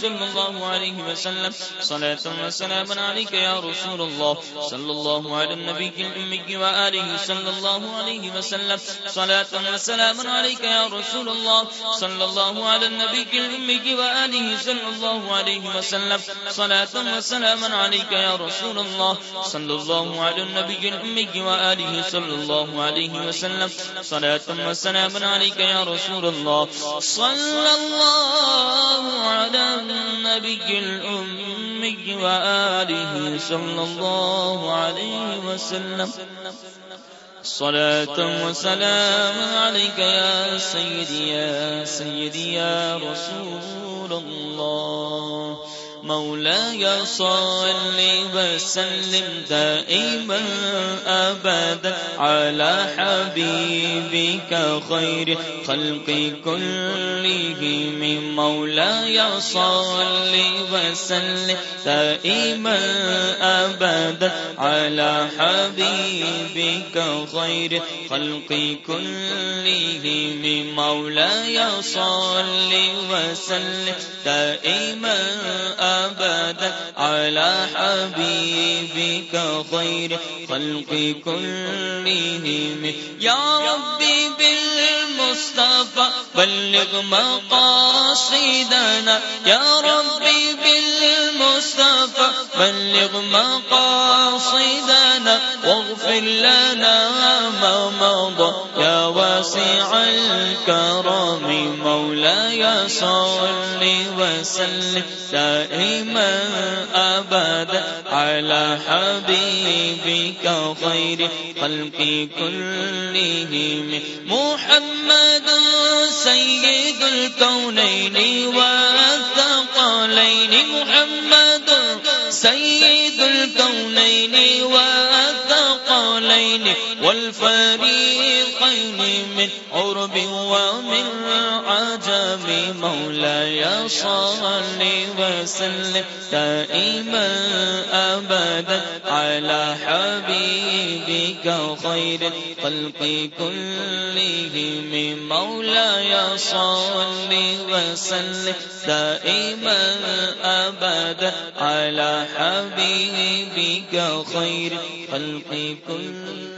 صلى الله عليه وسلم. صلاة وسلاما عليك يا رسول الله صلى الله على النبي الأمي وآله صلى الله عليه وسلم. صلاة وسلاما عليك يا رسول الله صلى الله على النبي الأمي وآله صلى الله عليه وسلم. صلاة وسلاما عليك يا رسول الله صلى الله على النبي الأمي وآله صلى الله عليه وسلم. صلاة وسلاما عليك يا رسول الله صلى الله على النبي الأمي وآله صلى الله عليه وسلم. صلاة وسلام عليك يا سيدي يا سيدي، يا رسول الله. مولاي صل وسلم دائما أبدا على حبيبك خير خلق كلهم مولاي صل وسلم دائما أبدا على حبيبك خير خلق كلهم مولاي صل وسلم دائما أبدا أبدا على حبيبك خير خلق كلهم. يا ربي بالمصطفى بلغ مقاصدنا. يا ربي بالمصطفى بلغ مقاصدنا. واغفر لنا يا واسع الكرم مولاي صل وسلم. دائما أبدا على حبيبك خير خلق كلهم. محمد سيد الكونين والثقلين. محمد سيد الكونين والثقلين. والفريقين من عرب ومن عجم مولاي صل وسلم دائما أبدا على حبيبك خير الخلق كلهم مولاي صل وسلم دائما أبدا على حبيبك خير الخلق كلهم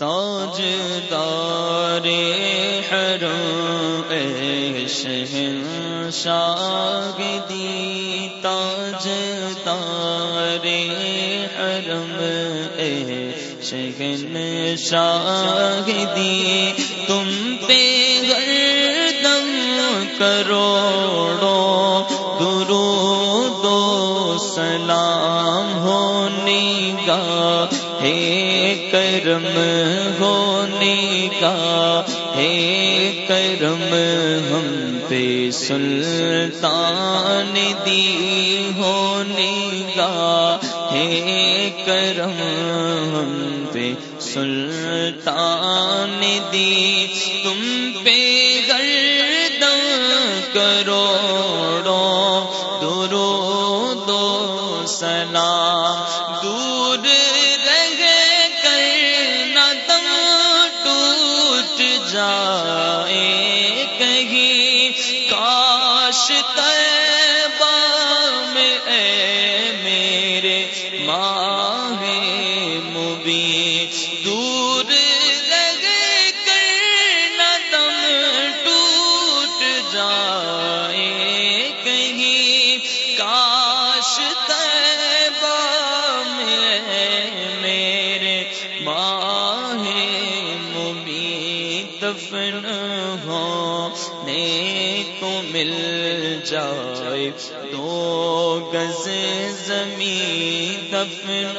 تاج دار حرم شہن شاگدی تاج دار حرم اے شہن شاگدی تم پہ گردم کروڑو درو دو سلام ہونے گا ہے۔ کرم ہونے کا ہے کرم ہم پہ سلطان دی ہونے کا ہے کرم ہم پہ سلطان دی تم پہ گردم درو دو سلام دور جائے دو گز زمین دفن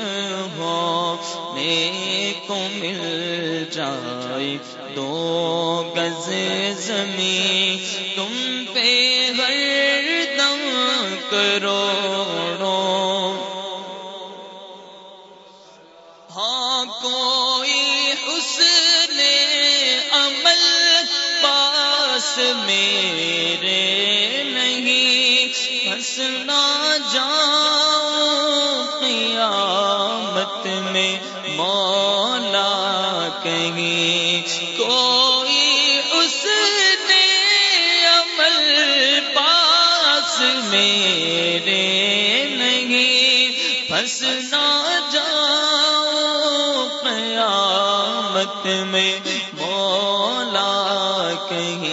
ہو کو مل جائے دو گز زمین، تم پہ ہر دم کروڑوں۔ ہاں کوئی حسن عمل پاس میرے نہیں کس نہ جاؤ قیامت میں مولا کہیں کوئی اس نے عمل پاس میرے نہیں پھنسنا جاؤ قیامت میں مولا کہیں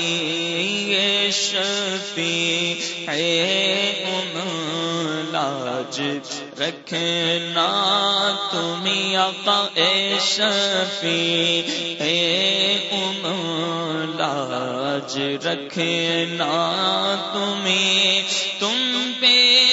رکھنا تمہیں آقا اے ام لاج رکھنا تمہیں تم پہ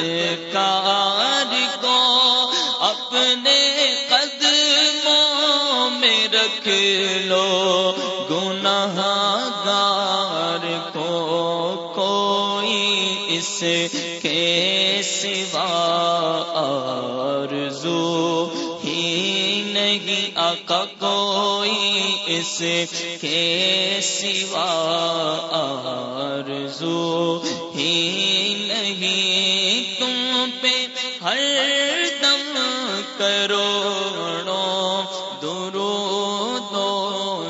سرکار کو اپنے قدموں میں رکھ لو۔ گناہ گار کو کوئی اس کے سوا نہیں آقا کوئی اس کے سوا آرزو ہی نہیں۔ تم پہ ہر دم کروڑوں درود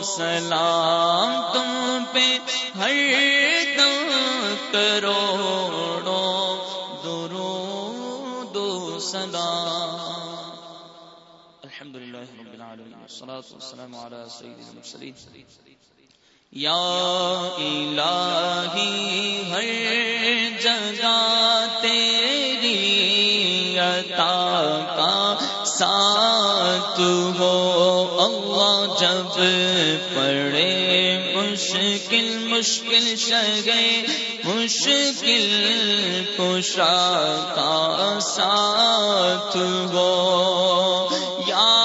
سلام۔ تم پہ ہر دم کرو والصلاة والسلام على سيد المرسلين. یا الہی ہر جگہ تیری عطا کا ساتھ ہو۔ اللہ جب مشکل مشکل شگے، مشکل کشا کا ساتھ گو یا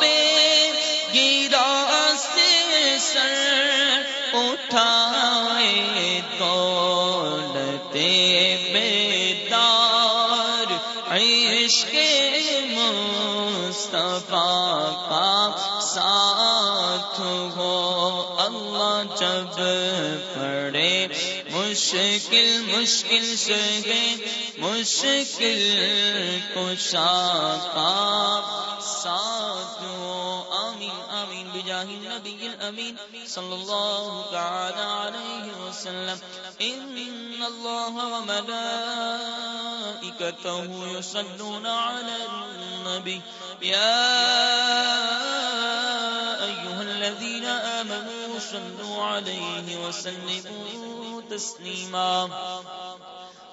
بے گیرا سے سر اٹھائے دولتے بیدار عشق کا ساتھ ہو اللہ جب پڑے مشکل مشکل سے مشکل کشا کا ساتھ ہو۔ آمین آمین، بجاہ النبی الامین صلی اللہ تعالی علیہ وسلم۔ ان اللہ وملائکہ ملائكته يصلون على النبي يا أيها الذين آمنوا صلوا عليه وسلموا تسليما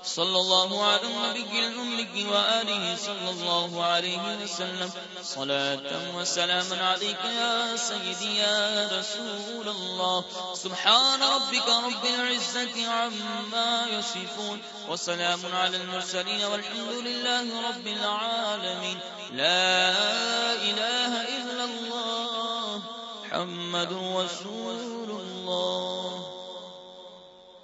صلى الله على النبي الأمي وآله صلى الله عليه وسلم. صلاة وسلام عليك يا سيدي يا رسول الله. سبحان ربك رب العزة عما يصفون. وسلام على المرسلين والحمد لله رب العالمين. لا إله إلا الله. محمد رسول الله.